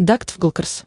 Дактфглкрс.